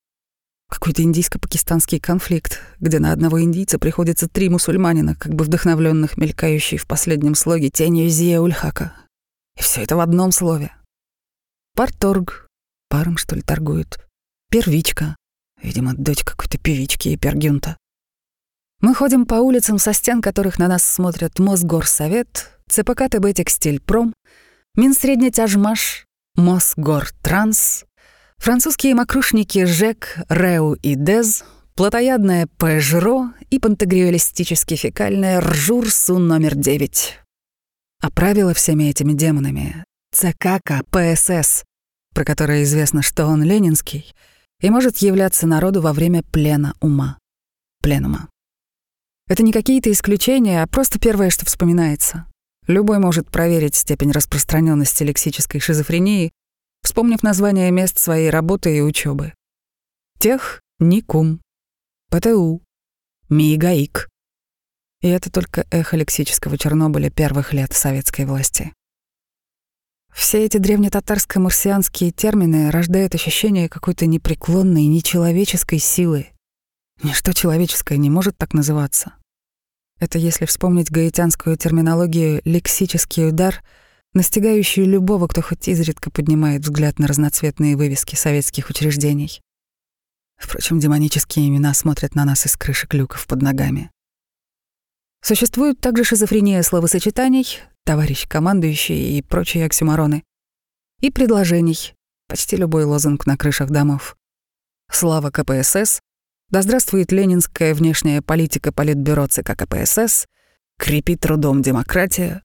Какой-то индийско-пакистанский конфликт, где на одного индийца приходится три мусульманина, как бы вдохновленных, мелькающей в последнем слоге тенью Зия Ульхака. И все это в одном слове. Парторг. Паром, что ли, торгуют. Первичка. Видимо, дочь какой-то певички и пергюнта. Мы ходим по улицам, со стен которых на нас смотрят Мосгорсовет, ЦПК ТБ Текстильпром, Минсреднетяжмаш, Мосгортранс, Французские мокрушники Жек, Реу и Дез, плотоядная Пежро и пантагриолистически-фекальная Ржурсу номер 9. А правило всеми этими демонами — ЦКК ПСС, про которое известно, что он ленинский и может являться народу во время плена ума. Пленума. Это не какие-то исключения, а просто первое, что вспоминается. Любой может проверить степень распространенности лексической шизофрении вспомнив название мест своей работы и учебы. Тех — Никум, ПТУ, МИГАИК. И это только эхо лексического Чернобыля первых лет советской власти. Все эти древнетатарско-марсианские термины рождают ощущение какой-то непреклонной, нечеловеческой силы. Ничто человеческое не может так называться. Это если вспомнить гаитянскую терминологию «лексический удар», настигающую любого, кто хоть изредка поднимает взгляд на разноцветные вывески советских учреждений. Впрочем, демонические имена смотрят на нас из крышек люков под ногами. Существует также шизофрения словосочетаний, товарищ командующий и прочие оксюмороны, и предложений, почти любой лозунг на крышах домов. Слава КПСС, да здравствует ленинская внешняя политика Политбюро ЦК КПСС, крепит трудом демократия,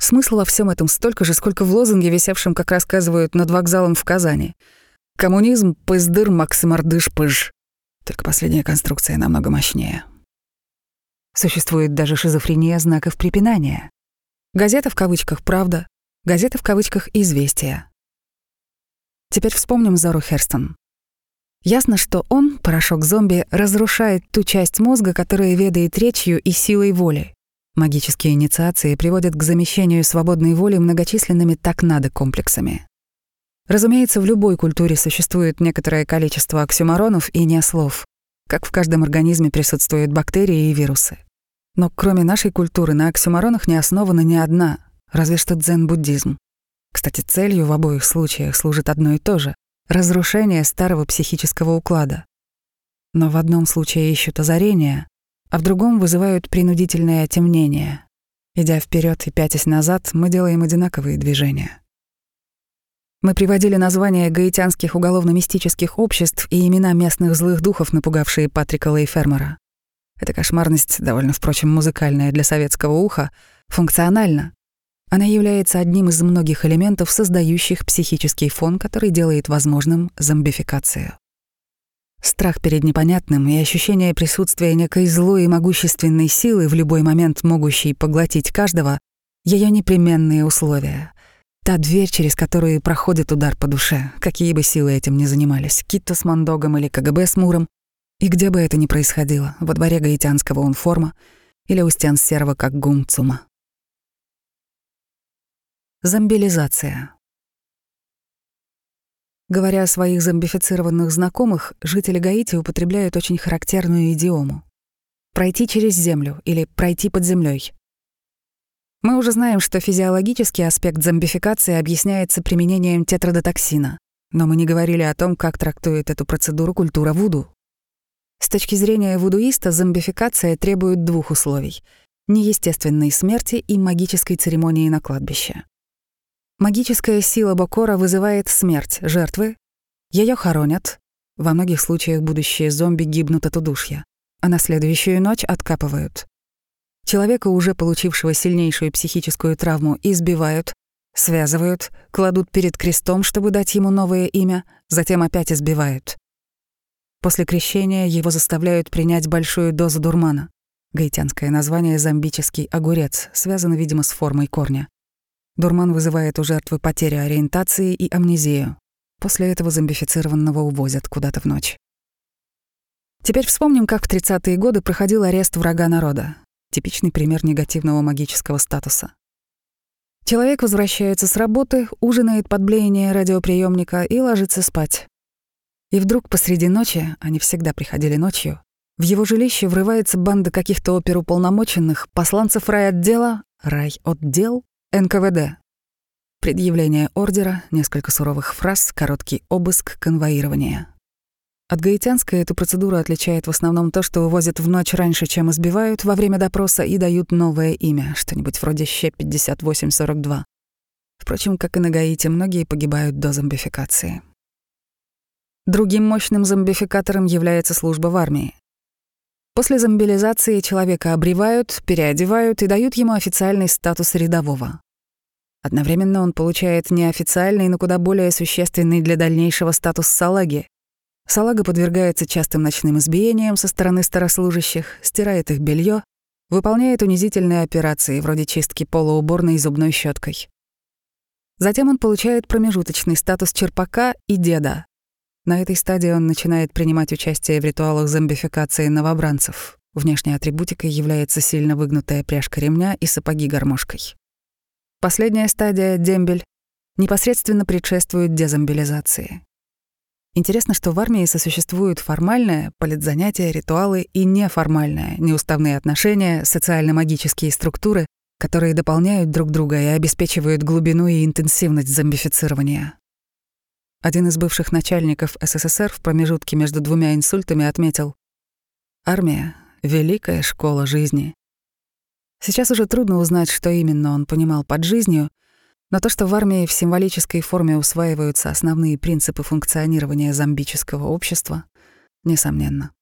Смысла во всем этом столько же, сколько в лозунге, висевшем, как рассказывают, над вокзалом в Казани. Коммунизм, пыздыр, максимардыш, пыж. Только последняя конструкция намного мощнее. Существует даже шизофрения знаков препинания. Газета в кавычках «Правда», газета в кавычках «Известия». Теперь вспомним Зору Херстон. Ясно, что он, порошок зомби, разрушает ту часть мозга, которая ведает речью и силой воли. Магические инициации приводят к замещению свободной воли многочисленными «так надо» комплексами. Разумеется, в любой культуре существует некоторое количество оксюморонов и неослов, как в каждом организме присутствуют бактерии и вирусы. Но кроме нашей культуры на оксюморонах не основана ни одна, разве что дзен-буддизм. Кстати, целью в обоих случаях служит одно и то же — разрушение старого психического уклада. Но в одном случае ищут озарения, а в другом вызывают принудительное отемнение. Идя вперед и пятясь назад, мы делаем одинаковые движения. Мы приводили названия гаитянских уголовно-мистических обществ и имена местных злых духов, напугавшие Патрика Лейфермера. Эта кошмарность, довольно, впрочем, музыкальная для советского уха, функциональна. Она является одним из многих элементов, создающих психический фон, который делает возможным зомбификацию. Страх перед непонятным и ощущение присутствия некой злой и могущественной силы, в любой момент могущей поглотить каждого, ее непременные условия. Та дверь, через которую проходит удар по душе, какие бы силы этим ни занимались, Китта с Мандогом или КГБ с Муром, и где бы это ни происходило, во дворе гаитянского унформа или у стен серого, как гумцума. Зомбилизация. Говоря о своих зомбифицированных знакомых, жители Гаити употребляют очень характерную идиому — пройти через землю или пройти под землей. Мы уже знаем, что физиологический аспект зомбификации объясняется применением тетрадотоксина, но мы не говорили о том, как трактует эту процедуру культура Вуду. С точки зрения вудуиста зомбификация требует двух условий — неестественной смерти и магической церемонии на кладбище. Магическая сила Бокора вызывает смерть жертвы, ее хоронят, во многих случаях будущие зомби гибнут от удушья, а на следующую ночь откапывают. Человека, уже получившего сильнейшую психическую травму, избивают, связывают, кладут перед крестом, чтобы дать ему новое имя, затем опять избивают. После крещения его заставляют принять большую дозу дурмана. Гаитянское название «зомбический огурец» связано, видимо, с формой корня. Дурман вызывает у жертвы потерю ориентации и амнезию. После этого зомбифицированного увозят куда-то в ночь. Теперь вспомним, как в 30-е годы проходил арест врага народа. Типичный пример негативного магического статуса. Человек возвращается с работы, ужинает под блеяние радиоприемника и ложится спать. И вдруг посреди ночи, они всегда приходили ночью, в его жилище врывается банда каких-то оперуполномоченных, посланцев райотдела, райотдел НКВД. Предъявление ордера, несколько суровых фраз, короткий обыск, конвоирование. От гаитянской эту процедуру отличает в основном то, что увозят в ночь раньше, чем избивают во время допроса и дают новое имя, что-нибудь вроде Щ-5842. Впрочем, как и на Гаити, многие погибают до зомбификации. Другим мощным зомбификатором является служба в армии. После зомбилизации человека обревают, переодевают и дают ему официальный статус рядового. Одновременно он получает неофициальный, но куда более существенный для дальнейшего статус салаги. Салага подвергается частым ночным избиениям со стороны старослужащих, стирает их белье, выполняет унизительные операции вроде чистки пола уборной зубной щеткой. Затем он получает промежуточный статус черпака и деда, на этой стадии он начинает принимать участие в ритуалах зомбификации новобранцев. Внешней атрибутикой является сильно выгнутая пряжка ремня и сапоги гармошкой. Последняя стадия, дембель, непосредственно предшествует дезомбилизации. Интересно, что в армии сосуществуют формальное, политзанятия, ритуалы и неформальное, неуставные отношения, социально-магические структуры, которые дополняют друг друга и обеспечивают глубину и интенсивность зомбифицирования. Один из бывших начальников СССР в промежутке между двумя инсультами отметил «Армия — великая школа жизни». Сейчас уже трудно узнать, что именно он понимал под жизнью, но то, что в армии в символической форме усваиваются основные принципы функционирования зомбического общества, несомненно.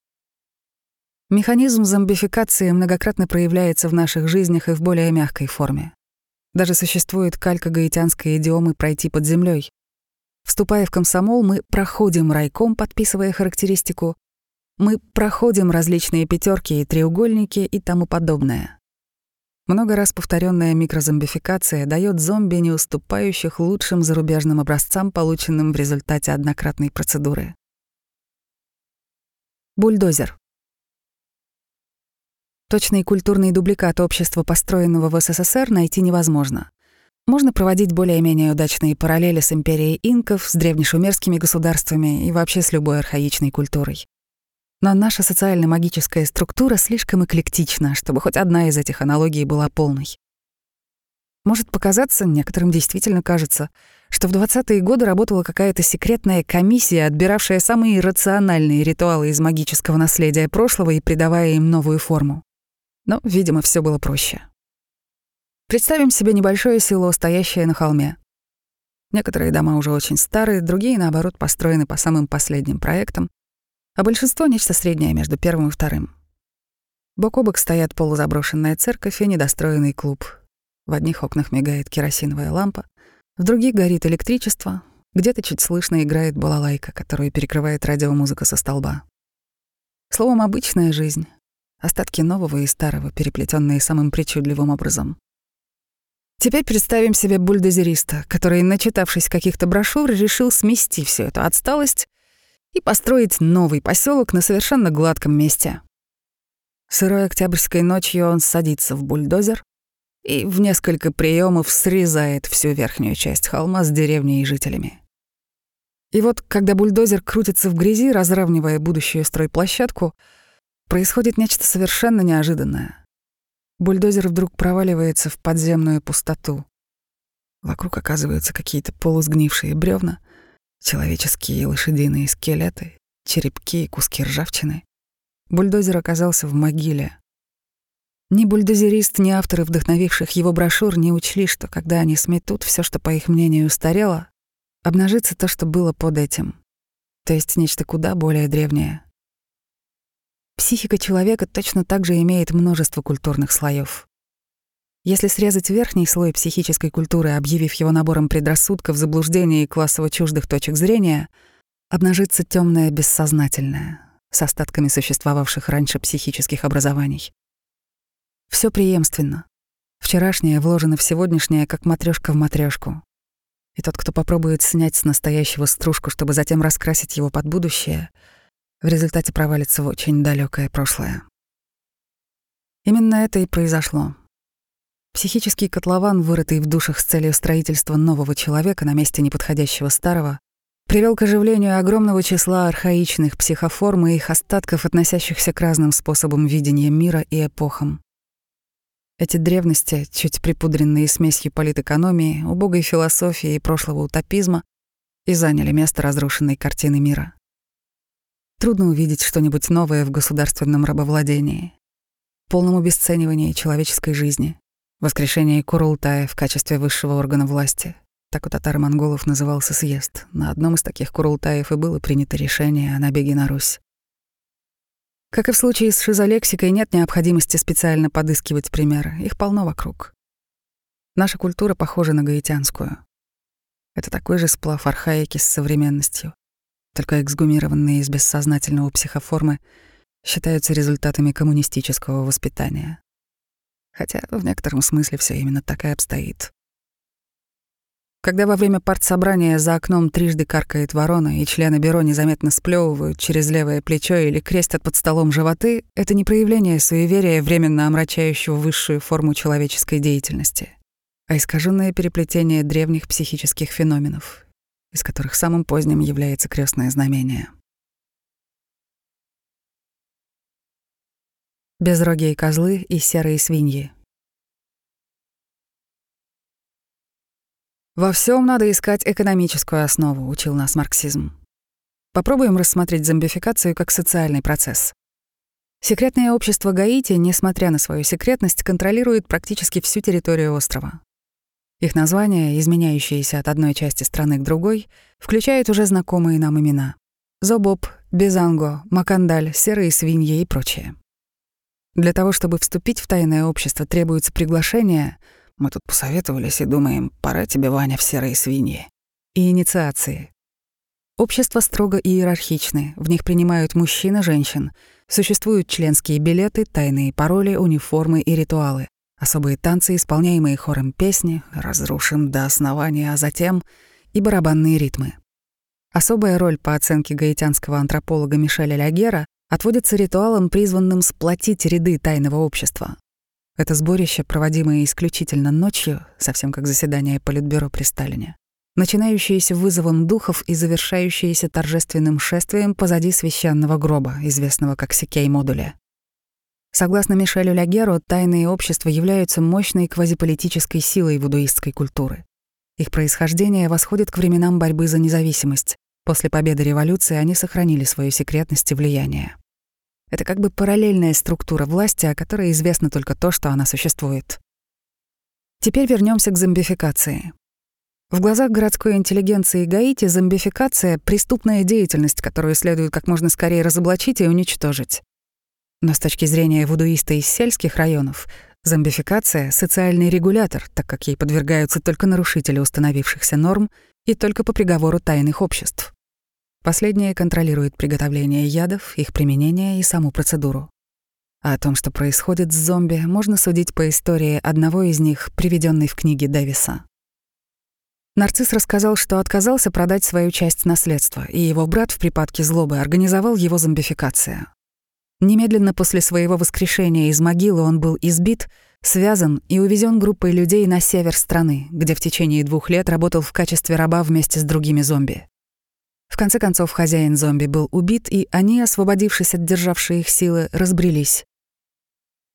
Механизм зомбификации многократно проявляется в наших жизнях и в более мягкой форме. Даже существует калька гаитянской идиомы «пройти под землей, Вступая в комсомол, мы проходим райком, подписывая характеристику. Мы проходим различные пятерки и треугольники и тому подобное. Много раз повторенная микрозомбификация дает зомби, не уступающих лучшим зарубежным образцам, полученным в результате однократной процедуры. Бульдозер. Точный культурный дубликат общества, построенного в СССР, найти невозможно. Можно проводить более-менее удачные параллели с империей инков, с древнешумерскими государствами и вообще с любой архаичной культурой. Но наша социально-магическая структура слишком эклектична, чтобы хоть одна из этих аналогий была полной. Может показаться, некоторым действительно кажется, что в 20-е годы работала какая-то секретная комиссия, отбиравшая самые рациональные ритуалы из магического наследия прошлого и придавая им новую форму. Но, видимо, все было проще. Представим себе небольшое село, стоящее на холме. Некоторые дома уже очень старые, другие, наоборот, построены по самым последним проектам, а большинство — нечто среднее между первым и вторым. Бок о бок стоят полузаброшенная церковь и недостроенный клуб. В одних окнах мигает керосиновая лампа, в других горит электричество, где-то чуть слышно играет балалайка, которую перекрывает радиомузыка со столба. Словом, обычная жизнь. Остатки нового и старого, переплетенные самым причудливым образом. Теперь представим себе бульдозериста, который, начитавшись каких-то брошюр, решил смести всю эту отсталость и построить новый поселок на совершенно гладком месте. Сырой октябрьской ночью он садится в бульдозер и в несколько приемов срезает всю верхнюю часть холма с деревней и жителями. И вот, когда бульдозер крутится в грязи, разравнивая будущую стройплощадку, происходит нечто совершенно неожиданное. Бульдозер вдруг проваливается в подземную пустоту. Вокруг оказываются какие-то полусгнившие бревна, человеческие и лошадиные скелеты, черепки и куски ржавчины. Бульдозер оказался в могиле. Ни бульдозерист, ни авторы вдохновивших его брошюр не учли, что когда они сметут все, что, по их мнению, устарело, обнажится то, что было под этим, то есть нечто куда более древнее. Психика человека точно так же имеет множество культурных слоев. Если срезать верхний слой психической культуры, объявив его набором предрассудков, заблуждений и классово чуждых точек зрения, обнажится темное бессознательное, с остатками существовавших раньше психических образований. Все преемственно. Вчерашнее вложено в сегодняшнее, как матрешка в матрешку. И тот, кто попробует снять с настоящего стружку, чтобы затем раскрасить его под будущее, в результате провалится в очень далекое прошлое. Именно это и произошло. Психический котлован, вырытый в душах с целью строительства нового человека на месте неподходящего старого, привел к оживлению огромного числа архаичных психоформ и их остатков, относящихся к разным способам видения мира и эпохам. Эти древности, чуть припудренные смесью политэкономии, убогой философии и прошлого утопизма, и заняли место разрушенной картины мира. Трудно увидеть что-нибудь новое в государственном рабовладении, полном обесценивании человеческой жизни, воскрешении Курултая в качестве высшего органа власти. Так у татаро-монголов назывался съезд. На одном из таких Курултаев и было принято решение о набеге на Русь. Как и в случае с шизолексикой, нет необходимости специально подыскивать примеры, их полно вокруг. Наша культура похожа на гаитянскую. Это такой же сплав архаики с современностью, только эксгумированные из бессознательного психоформы считаются результатами коммунистического воспитания. Хотя в некотором смысле все именно так и обстоит. Когда во время партсобрания за окном трижды каркает ворона, и члены бюро незаметно сплевывают через левое плечо или крестят под столом животы, это не проявление суеверия, временно омрачающего высшую форму человеческой деятельности, а искаженное переплетение древних психических феноменов, из которых самым поздним является крестное знамение. Безрогие козлы и серые свиньи — Во всем надо искать экономическую основу, учил нас марксизм. Попробуем рассмотреть зомбификацию как социальный процесс. Секретное общество Гаити, несмотря на свою секретность, контролирует практически всю территорию острова. Их названия, изменяющиеся от одной части страны к другой, включают уже знакомые нам имена. Зобоб, Безанго, Макандаль, Серые свиньи и прочее. Для того, чтобы вступить в тайное общество, требуется приглашение — мы тут посоветовались и думаем, пора тебе, Ваня, в серые свиньи. И инициации. Общества строго иерархичны, в них принимают мужчин и женщин. Существуют членские билеты, тайные пароли, униформы и ритуалы. Особые танцы, исполняемые хором песни, разрушим до основания, а затем и барабанные ритмы. Особая роль по оценке гаитянского антрополога Мишеля Лягера отводится ритуалам, призванным сплотить ряды тайного общества, это сборище, проводимое исключительно ночью, совсем как заседание Политбюро при Сталине, начинающееся вызовом духов и завершающееся торжественным шествием позади священного гроба, известного как Сикей-модуля. Согласно Мишелю Лягеру, тайные общества являются мощной квазиполитической силой вудуистской культуры. Их происхождение восходит к временам борьбы за независимость. После победы революции они сохранили свою секретность и влияние. Это как бы параллельная структура власти, о которой известно только то, что она существует. Теперь вернемся к зомбификации. В глазах городской интеллигенции Гаити зомбификация — преступная деятельность, которую следует как можно скорее разоблачить и уничтожить. Но с точки зрения вудуиста из сельских районов, Зомбификация — социальный регулятор, так как ей подвергаются только нарушители установившихся норм и только по приговору тайных обществ. Последнее контролирует приготовление ядов, их применение и саму процедуру. А о том, что происходит с зомби, можно судить по истории одного из них, приведенной в книге Дэвиса. Нарцисс рассказал, что отказался продать свою часть наследства, и его брат в припадке злобы организовал его зомбификацию. Немедленно после своего воскрешения из могилы он был избит, связан и увезен группой людей на север страны, где в течение двух лет работал в качестве раба вместе с другими зомби. В конце концов, хозяин зомби был убит, и они, освободившись от державшей их силы, разбрелись.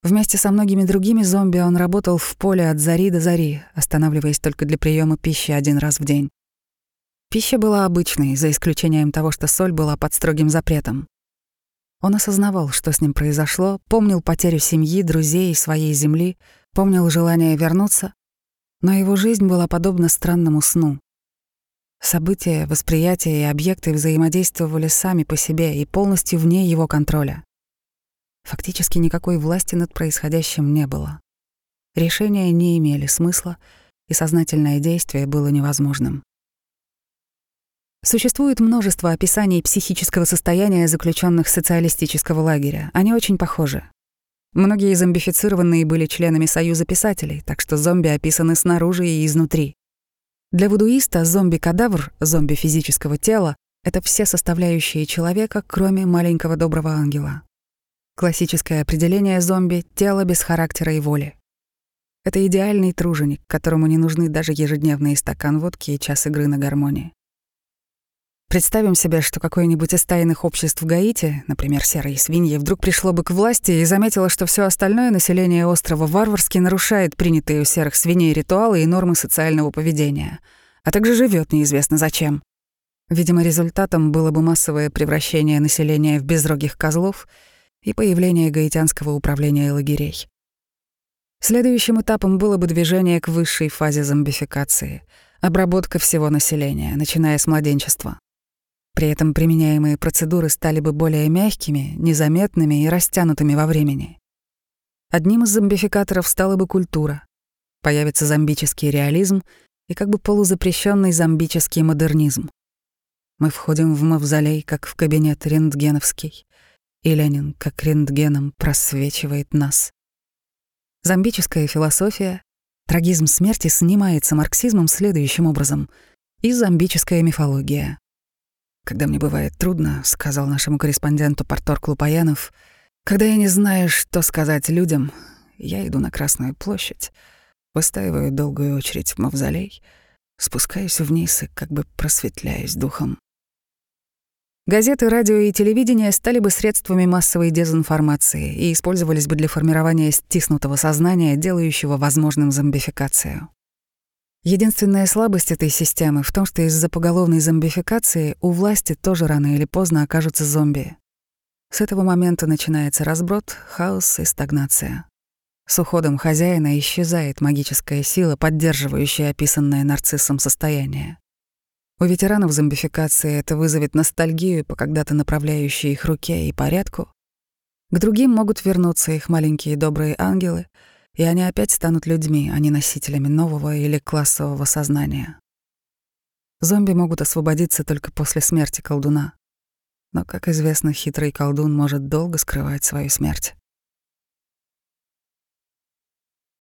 Вместе со многими другими зомби он работал в поле от зари до зари, останавливаясь только для приема пищи один раз в день. Пища была обычной, за исключением того, что соль была под строгим запретом. Он осознавал, что с ним произошло, помнил потерю семьи, друзей и своей земли, помнил желание вернуться, но его жизнь была подобна странному сну. События, восприятия и объекты взаимодействовали сами по себе и полностью вне его контроля. Фактически никакой власти над происходящим не было. Решения не имели смысла, и сознательное действие было невозможным. Существует множество описаний психического состояния заключенных социалистического лагеря. Они очень похожи. Многие зомбифицированные были членами Союза писателей, так что зомби описаны снаружи и изнутри. Для вудуиста зомби-кадавр, зомби физического тела — это все составляющие человека, кроме маленького доброго ангела. Классическое определение зомби — тело без характера и воли. Это идеальный труженик, которому не нужны даже ежедневный стакан водки и час игры на гармонии. Представим себе, что какое-нибудь из тайных обществ в Гаити, например, серые свиньи, вдруг пришло бы к власти и заметило, что все остальное население острова варварски нарушает принятые у серых свиней ритуалы и нормы социального поведения, а также живет неизвестно зачем. Видимо, результатом было бы массовое превращение населения в безрогих козлов и появление гаитянского управления лагерей. Следующим этапом было бы движение к высшей фазе зомбификации — обработка всего населения, начиная с младенчества. При этом применяемые процедуры стали бы более мягкими, незаметными и растянутыми во времени. Одним из зомбификаторов стала бы культура. Появится зомбический реализм и как бы полузапрещенный зомбический модернизм. Мы входим в мавзолей, как в кабинет рентгеновский, и Ленин, как рентгеном, просвечивает нас. Зомбическая философия, трагизм смерти снимается марксизмом следующим образом, и зомбическая мифология. «Когда мне бывает трудно», — сказал нашему корреспонденту Порторг Лупаянов, «когда я не знаю, что сказать людям, я иду на Красную площадь, выстаиваю долгую очередь в мавзолей, спускаюсь вниз и как бы просветляюсь духом». Газеты, радио и телевидение стали бы средствами массовой дезинформации и использовались бы для формирования стиснутого сознания, делающего возможным зомбификацию. Единственная слабость этой системы в том, что из-за поголовной зомбификации у власти тоже рано или поздно окажутся зомби. С этого момента начинается разброд, хаос и стагнация. С уходом хозяина исчезает магическая сила, поддерживающая описанное нарциссом состояние. У ветеранов зомбификации это вызовет ностальгию по когда-то направляющей их руке и порядку. К другим могут вернуться их маленькие добрые ангелы — и они опять станут людьми, а не носителями нового или классового сознания. Зомби могут освободиться только после смерти колдуна. Но, как известно, хитрый колдун может долго скрывать свою смерть.